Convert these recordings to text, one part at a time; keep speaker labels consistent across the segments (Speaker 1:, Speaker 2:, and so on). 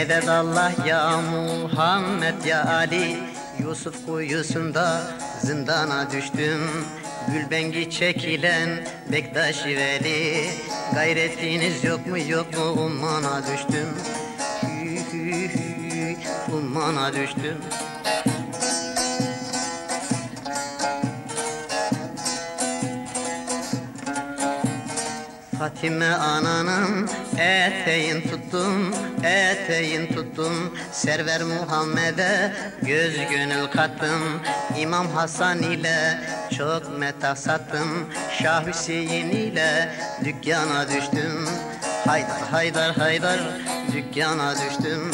Speaker 1: Evedallah ya Muhammed ya Ali. Yusuf kuyusunda zindana düştüm. Gülbengi çekilen Bektaşi Veli. Gayretiniz yok mu yok mu? Ummana düştüm. Hü hü hü ummana düştüm Fatime ananın eteğin tuttum, eteğin tuttum. Server Muhammed'e göz gönül kattım. İmam Hasan ile çok meta sattım. Şah Hüseyin ile dükkana düştüm. Haydar haydar haydar dükkana düştüm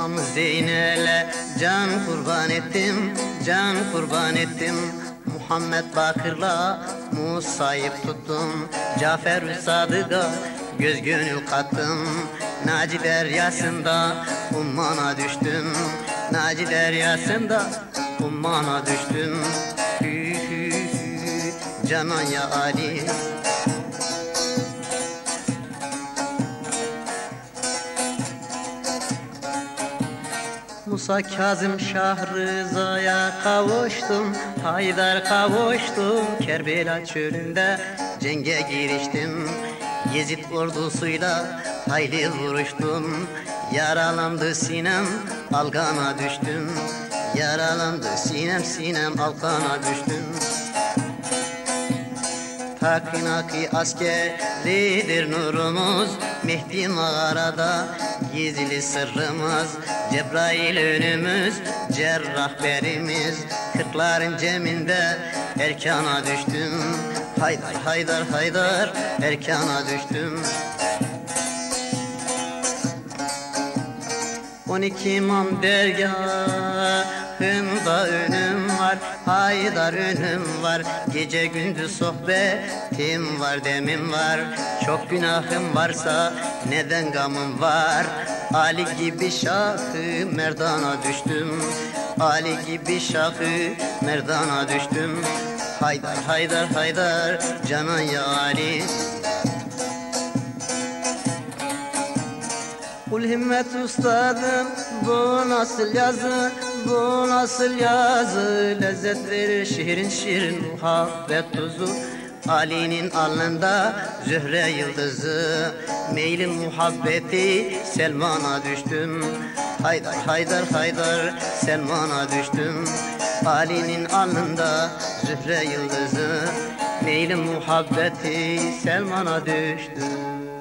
Speaker 1: İmam Zeynel'e can kurban ettim, can kurban ettim. Muhammed Bakır'la Musa'yı tuttum Cafer Sadık'a göz gönül kattım. Naci deryasında ummana düştüm Naci deryasında ummana düştüm. Hü hü hü canan ya Ali Musa Kazım Şah Rıza'ya kavuştum Haydar kavuştum Kerbela çölünde cenge giriştim. Yezid ordusuyla hayli vuruştum Yaralandı sinem algana düştüm. Yaralandı sinem sinem algana düştüm Takınaki askeridir nurumuz. Mehdi mağarada gizli sırrımız. Cebrail önümüz, cerrahberimiz Kırkların ceminde erkana düştüm. Haydar haydar haydar erkana düştüm. On iki imam dergahında önüm var Haydar önüm var Gece gündüz sohbetim var demim var. Çok günahım varsa neden gamım var? Ali gibi şahı merdana düştüm. Ali gibi şahı merdana düştüm. Haydar haydar haydar canan ya Ali Kul himmet ustadım bu nasıl yazı bu nasıl yazı lezzet verir şiirin şiirin muhabbet tuzu. Ali'nin alnında zühre yıldızı. Meylim muhabbeti Selman'a düştüm. Haydar haydar haydar Selman'a düştüm. Ali'nin alnında zühre yıldızı. Meylim muhabbeti Selman'a düştüm